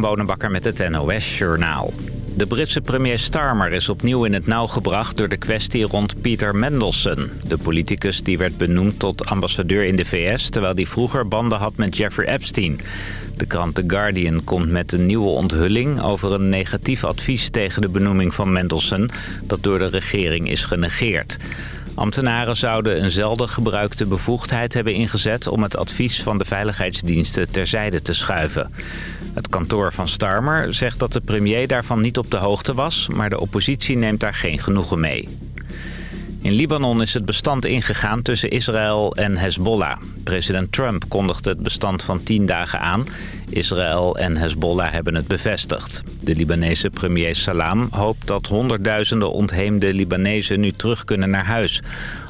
Bonenbakker met het NOS Journaal. De Britse premier Starmer is opnieuw in het nauw gebracht door de kwestie rond Peter Mendelssohn. De politicus die werd benoemd tot ambassadeur in de VS... terwijl hij vroeger banden had met Jeffrey Epstein. De krant The Guardian komt met een nieuwe onthulling... over een negatief advies tegen de benoeming van Mendelssohn... dat door de regering is genegeerd. Ambtenaren zouden een zelden gebruikte bevoegdheid hebben ingezet... om het advies van de veiligheidsdiensten terzijde te schuiven. Het kantoor van Starmer zegt dat de premier daarvan niet op de hoogte was... maar de oppositie neemt daar geen genoegen mee. In Libanon is het bestand ingegaan tussen Israël en Hezbollah. President Trump kondigde het bestand van 10 dagen aan. Israël en Hezbollah hebben het bevestigd. De Libanese premier Salam hoopt dat honderdduizenden ontheemde Libanezen nu terug kunnen naar huis.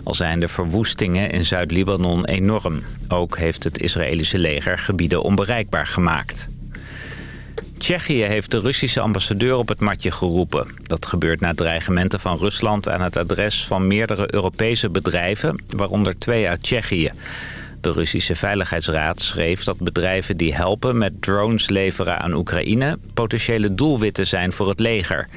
Al zijn de verwoestingen in Zuid-Libanon enorm. Ook heeft het Israëlische leger gebieden onbereikbaar gemaakt. Tsjechië heeft de Russische ambassadeur op het matje geroepen. Dat gebeurt na dreigementen van Rusland aan het adres van meerdere Europese bedrijven, waaronder twee uit Tsjechië. De Russische Veiligheidsraad schreef dat bedrijven die helpen met drones leveren aan Oekraïne potentiële doelwitten zijn voor het leger.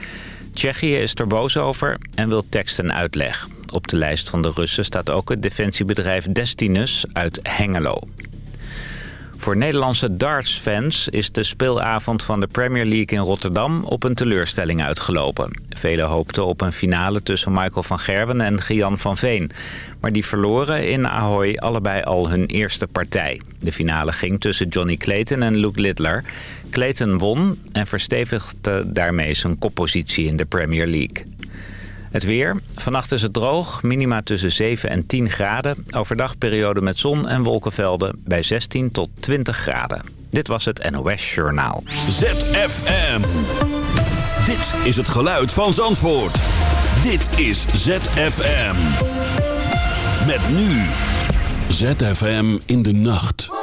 Tsjechië is er boos over en wil tekst en uitleg. Op de lijst van de Russen staat ook het defensiebedrijf Destinus uit Hengelo. Voor Nederlandse dartsfans is de speelavond van de Premier League in Rotterdam op een teleurstelling uitgelopen. Velen hoopten op een finale tussen Michael van Gerwen en Gian van Veen. Maar die verloren in Ahoy allebei al hun eerste partij. De finale ging tussen Johnny Clayton en Luke Littler. Clayton won en verstevigde daarmee zijn koppositie in de Premier League. Het weer. Vannacht is het droog. Minima tussen 7 en 10 graden. Overdag periode met zon en wolkenvelden bij 16 tot 20 graden. Dit was het NOS Journaal. ZFM. Dit is het geluid van Zandvoort. Dit is ZFM. Met nu. ZFM in de nacht.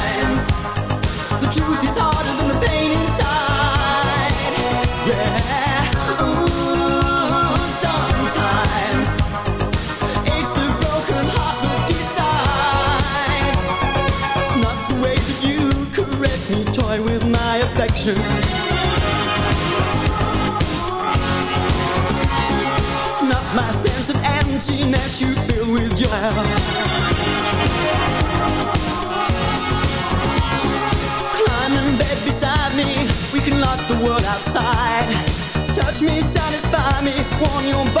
affection Snap my sense of emptiness you fill with your Climb in bed beside me We can lock the world outside. Touch me, satisfy me Warm your body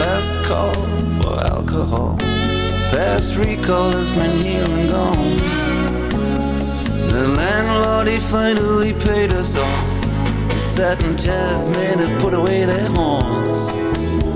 Last call for alcohol. Fast recall has been here and gone. The landlord, he finally paid us all. The satin chairs men have put away their horns.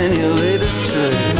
and your latest trick.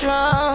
Drum.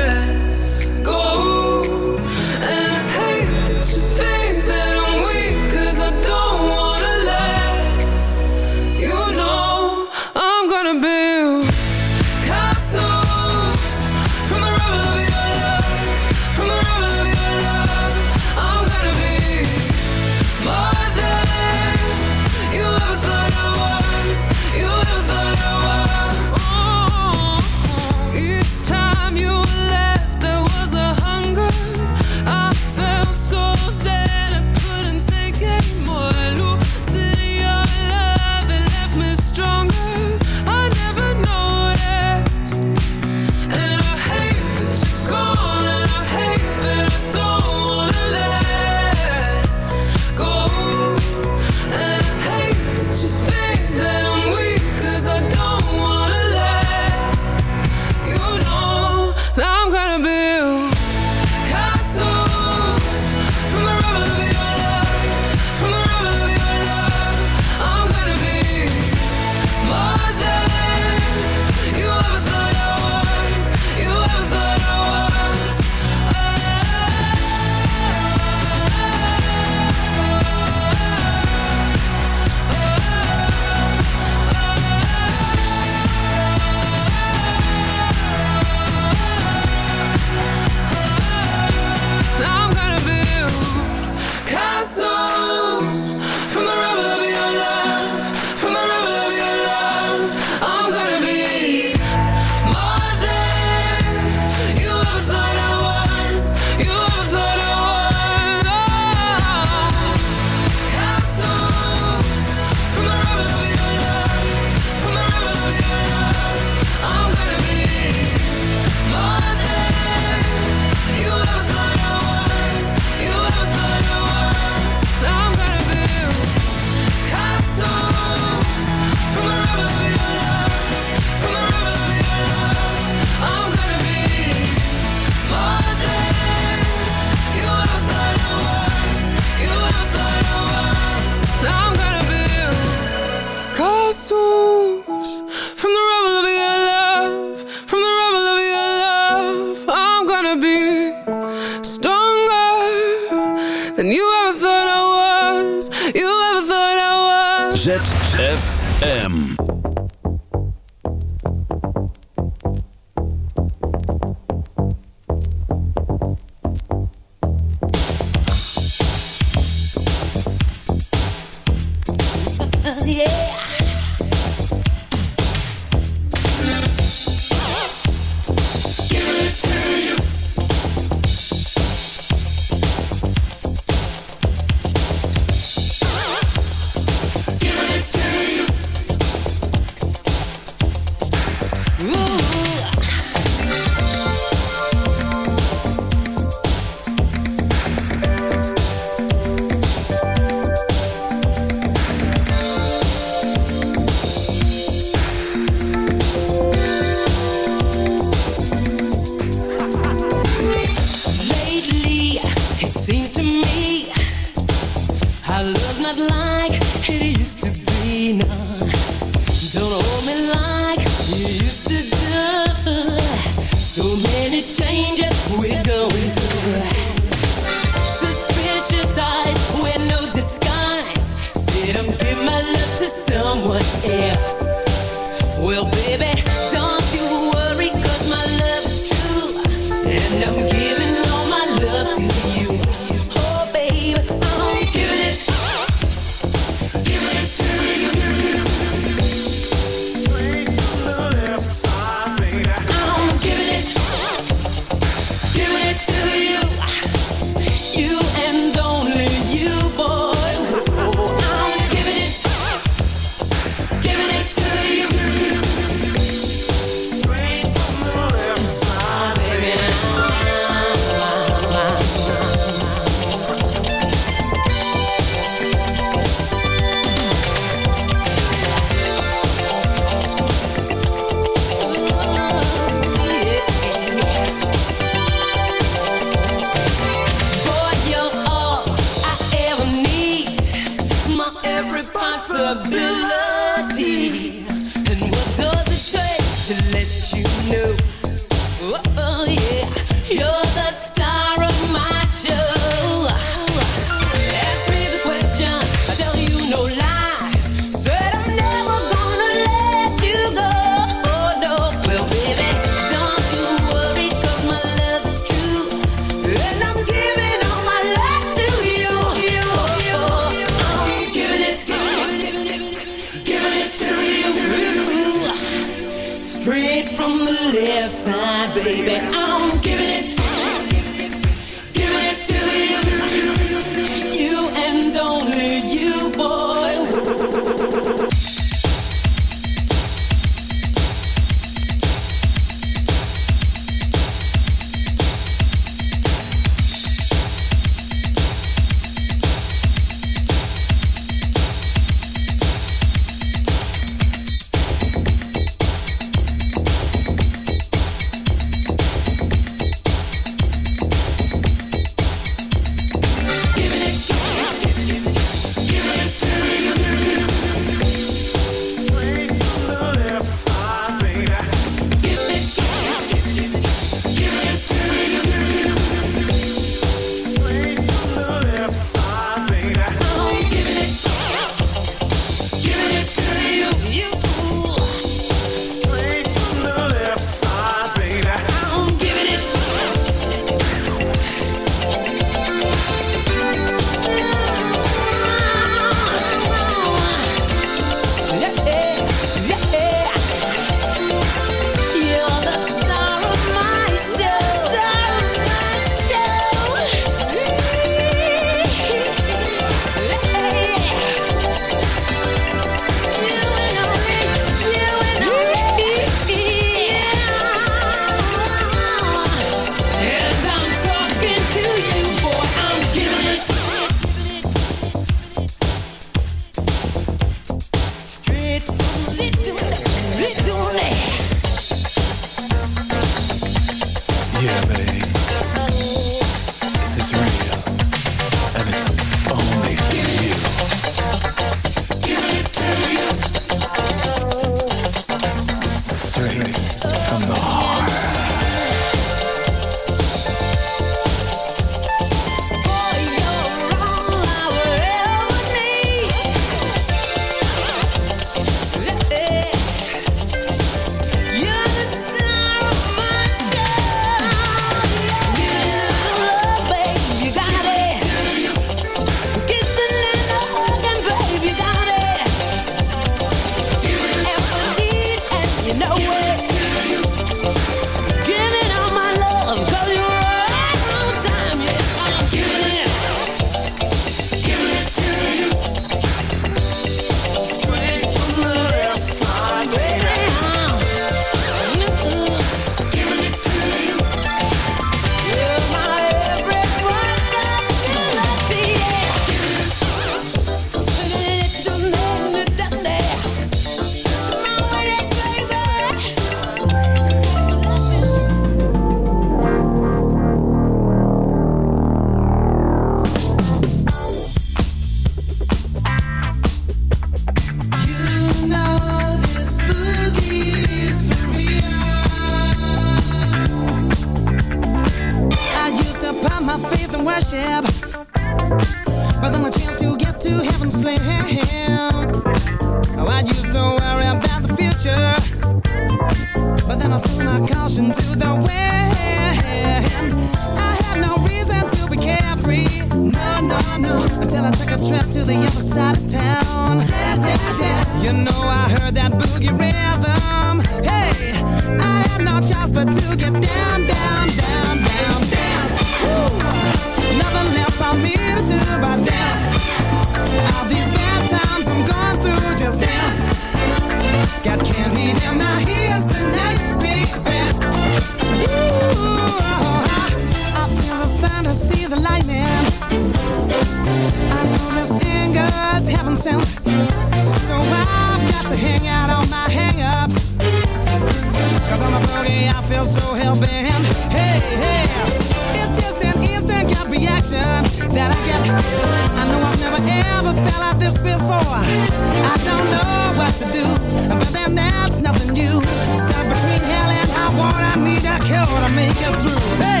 care what I make it through. Hey!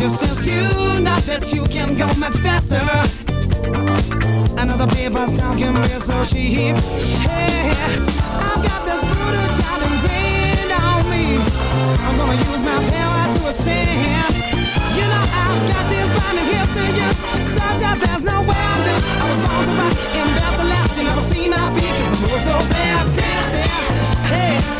Just since you know that you can go much faster. Another people's talking me so cheap. Hey, I've got this brutal child ingrained on me. I'm gonna use my power to ascend. You know I've got this burning gifts to use, such that there's no way I'm this. I was born to rock and built to last. You never see my feet 'cause I move so fast dancing. Hey.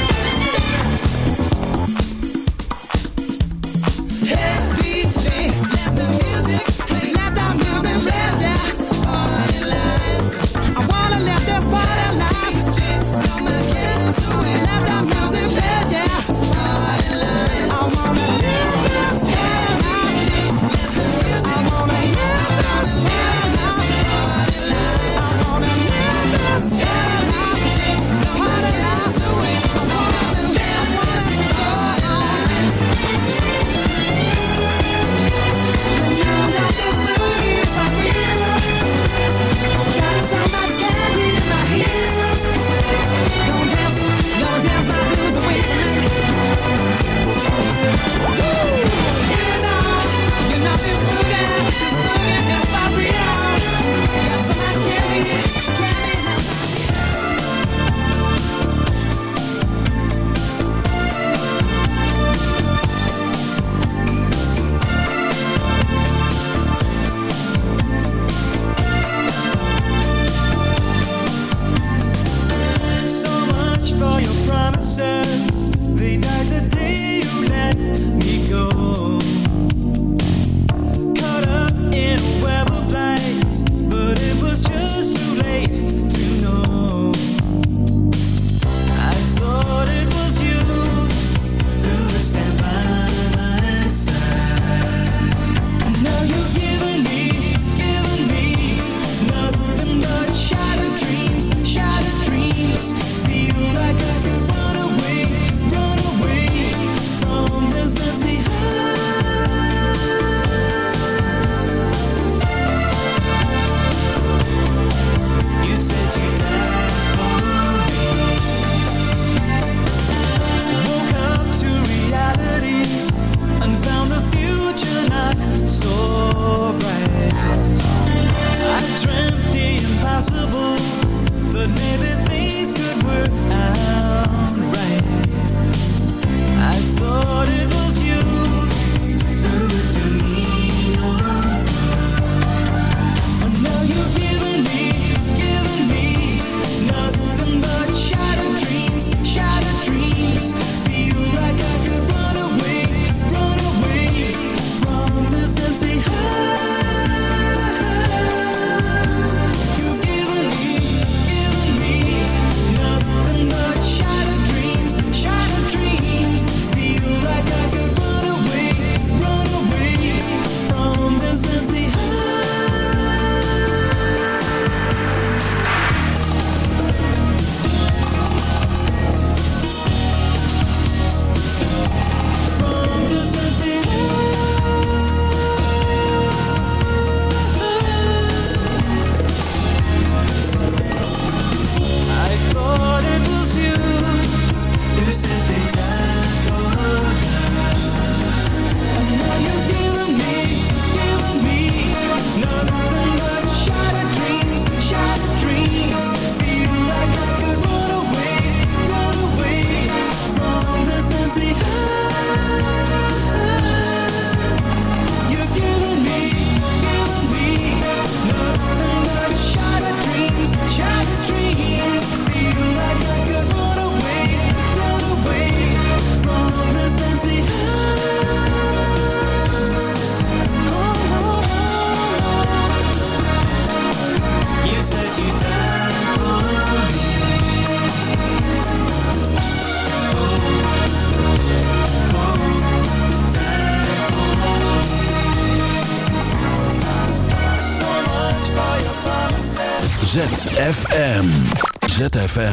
ZFM.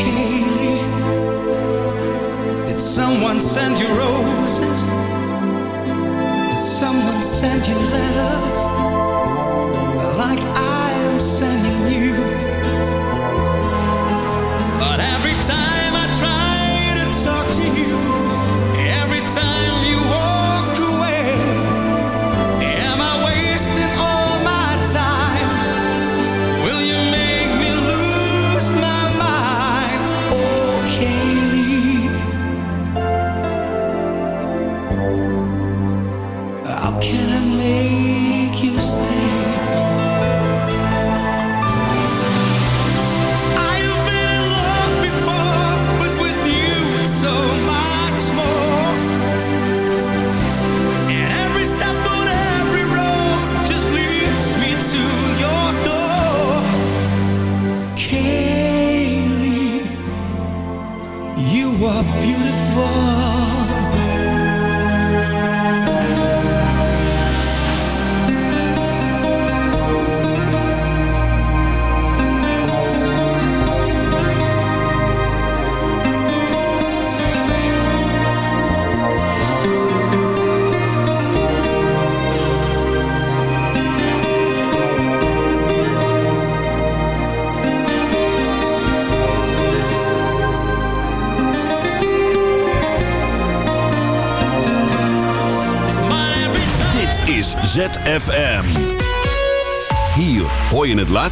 Kaylee, did someone send you roses? Did someone send you letters? Like I am sending you.